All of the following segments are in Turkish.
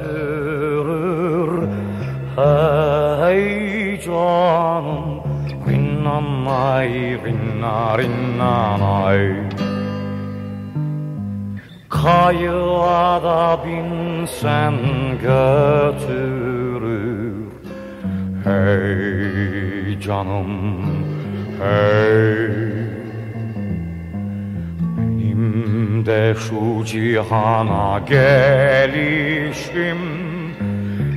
götürür Hey canım Rinnanay rinna rinnanay. Kayığa da binsen götürür. Hey canım hey de şu cihana gelişim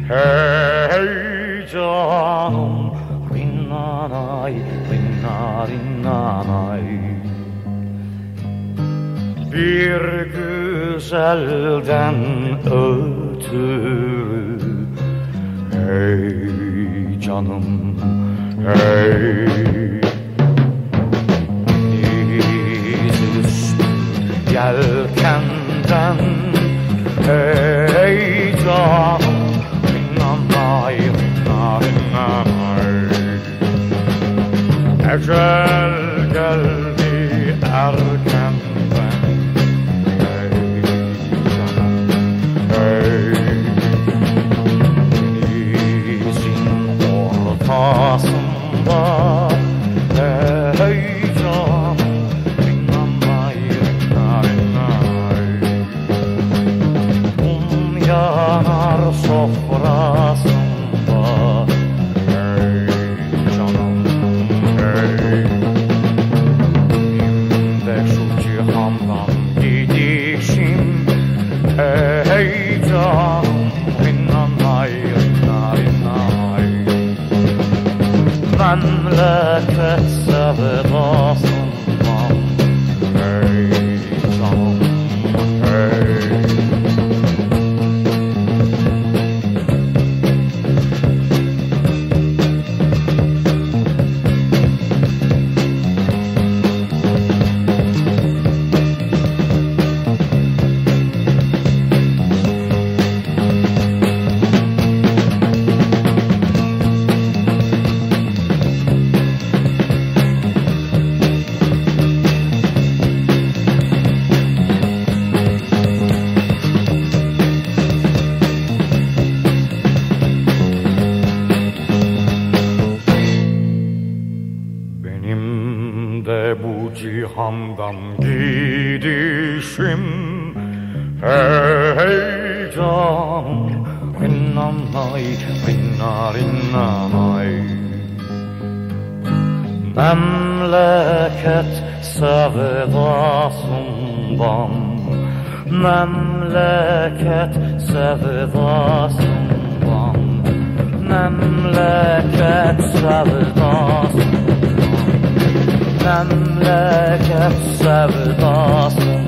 Hey canım Rinnanay rinna rinnanay bir güzelden ötürü Hey canım hey yelkenden Hey canım Rinnanay rinna rinnanay Ecel geldi erkenden Hey canım bu cihandan gidişim. Hey canım Rinnanay rinna rinnanay Memleket sevdasından Memleket sevdasından Memleket sevdasından Memleket sevdasından